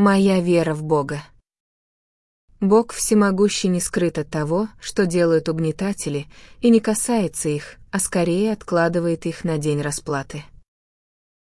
Моя вера в Бога. Бог всемогущий не скрыт от того, что делают угнетатели, и не касается их, а скорее откладывает их на день расплаты.